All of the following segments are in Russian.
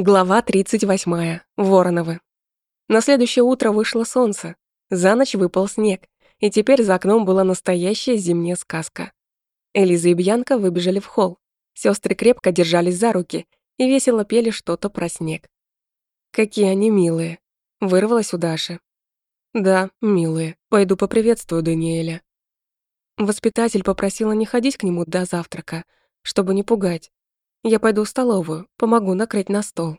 Глава 38. Вороновы. На следующее утро вышло солнце. За ночь выпал снег, и теперь за окном была настоящая зимняя сказка. Элиза и Бьянка выбежали в холл. Сестры крепко держались за руки и весело пели что-то про снег. «Какие они милые!» — вырвалась у Даши. «Да, милые. Пойду поприветствую Даниэля». Воспитатель попросила не ходить к нему до завтрака, чтобы не пугать, я пойду в столовую, помогу накрыть на стол.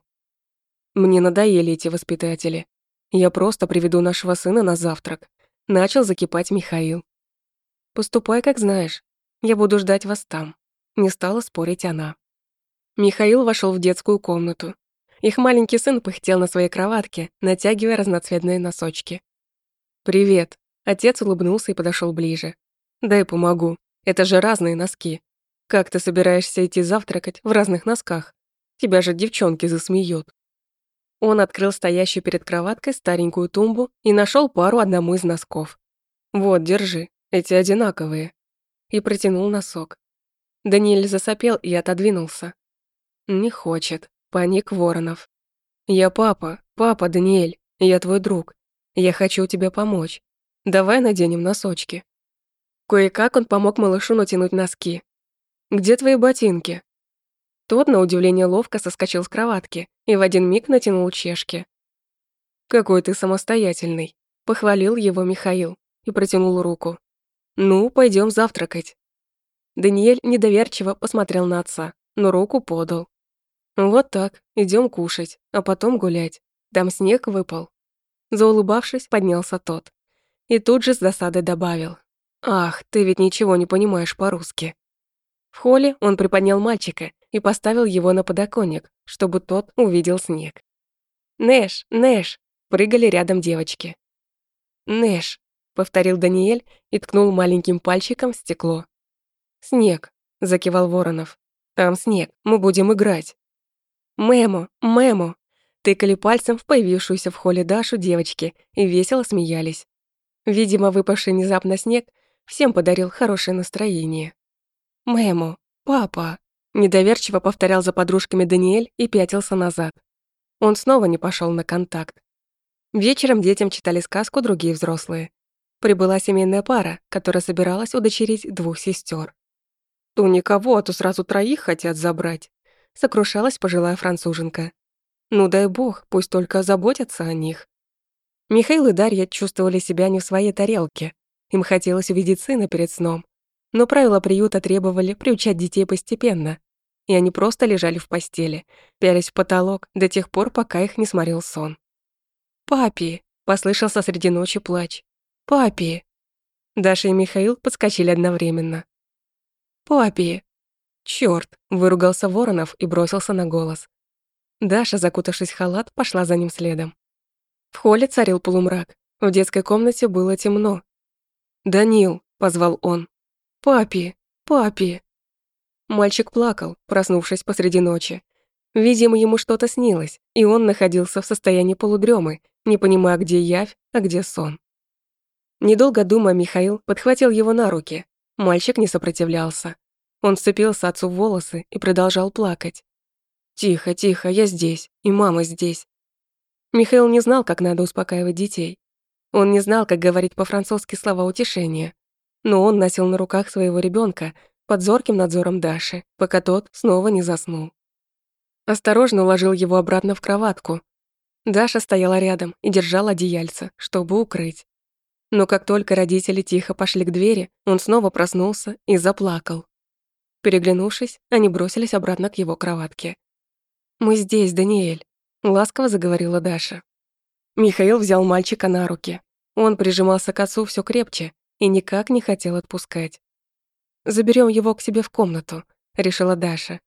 Мне надоели эти воспитатели. Я просто приведу нашего сына на завтрак. Начал закипать Михаил. Поступай, как знаешь. Я буду ждать вас там. Не стала спорить она. Михаил вошел в детскую комнату. Их маленький сын пыхтел на своей кроватке, натягивая разноцветные носочки. «Привет». Отец улыбнулся и подошел ближе. «Дай помогу. Это же разные носки. Как ты собираешься идти завтракать в разных носках? Тебя же девчонки засмеют. Он открыл стоящую перед кроваткой старенькую тумбу и нашел пару одному из носков. «Вот, держи, эти одинаковые». И протянул носок. Даниэль засопел и отодвинулся. «Не хочет», — паник Воронов. «Я папа, папа, Даниэль, я твой друг. Я хочу тебе помочь. Давай наденем носочки». Кое-как он помог малышу натянуть носки, где твои ботинки?» Тот, на удивление, ловко соскочил с кроватки и в один миг натянул чешки. «Какой ты самостоятельный», — похвалил его Михаил и протянул руку. «Ну, пойдем завтракать». Даниэль недоверчиво посмотрел на отца, но руку подал. «Вот так, идем кушать, а потом гулять. Там снег выпал». Заулыбавшись, поднялся тот. И тут же с досадой добавил. «Ах, ты ведь ничего не понимаешь по-русски». В холле он приподнял мальчика и поставил его на подоконник, чтобы тот увидел снег. «Нэш, Нэш!» — прыгали рядом девочки. «Нэш!» — повторил Даниэль и ткнул маленьким пальчиком в стекло. «Снег!» — закивал Воронов. «Там снег, мы будем играть». «Мэмо! Мэмо!» Тыкали пальцем в появившуюся в холле Дашу девочки и весело смеялись. Видимо, выпавший внезапно снег всем подарил хорошее настроение. «Мэму, папа!» Недоверчиво повторял за подружками Даниэль и пятился назад. Он снова не пошел на контакт. Вечером детям читали сказку другие взрослые. Прибыла семейная пара, которая собиралась удочерить двух сестер. «То никого, а то сразу троих хотят забрать», — сокрушалась пожилая француженка. «Ну дай бог, пусть только заботятся о них». Михаил и Дарья чувствовали себя не в своей тарелке. Им хотелось увидеть сына перед сном, но правила приюта требовали приучать детей постепенно, и они просто лежали в постели, пялись в потолок до тех пор, пока их не сморил сон. «Папи!» — послышался среди ночи плач. «Папи!» Даша и Михаил подскочили одновременно. «Папи!» «Чёрт!» — выругался Воронов и бросился на голос. Даша, закутавшись в халат, пошла за ним следом. В холле царил полумрак. В детской комнате было темно. «Данил!» — позвал он. «Папи! Папи!» Мальчик плакал, проснувшись посреди ночи. Видимо, ему что-то снилось, и он находился в состоянии полудремы, не понимая, где явь, а где сон. Недолго думая, Михаил подхватил его на руки. Мальчик не сопротивлялся. Он вцепился отцу в волосы и продолжал плакать. «Тихо, тихо, я здесь, и мама здесь». Михаил не знал, как надо успокаивать детей. Он не знал, как говорить по-французски слова утешения, но он носил на руках своего ребенка под зорким надзором Даши, пока тот снова не заснул. Осторожно уложил его обратно в кроватку. Даша стояла рядом и держала одеяльце, чтобы укрыть. Но как только родители тихо пошли к двери, он снова проснулся и заплакал. Переглянувшись, они бросились обратно к его кроватке. «Мы здесь, Даниэль», — ласково заговорила Даша. Михаил взял мальчика на руки. Он прижимался к отцу все крепче, и никак не хотел отпускать. Заберем его к себе в комнату», — решила Даша.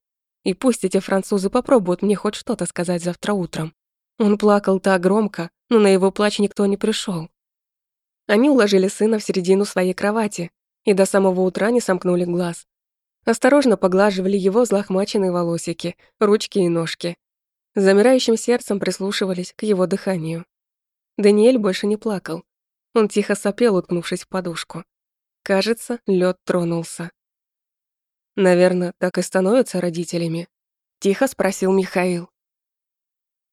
«И пусть эти французы попробуют мне хоть что-то сказать завтра утром». Он плакал так громко, но на его плач никто не пришел. Они уложили сына в середину своей кровати и до самого утра не сомкнули глаз. Осторожно поглаживали его взлохмаченные волосики, ручки и ножки. Замирающим сердцем прислушивались к его дыханию. Даниэль больше не плакал, он тихо сопел, уткнувшись в подушку. Кажется, лед тронулся. Наверное, так и становятся родителями. Тихо спросил Михаил.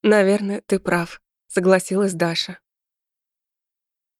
Наверное, ты прав, согласилась Даша.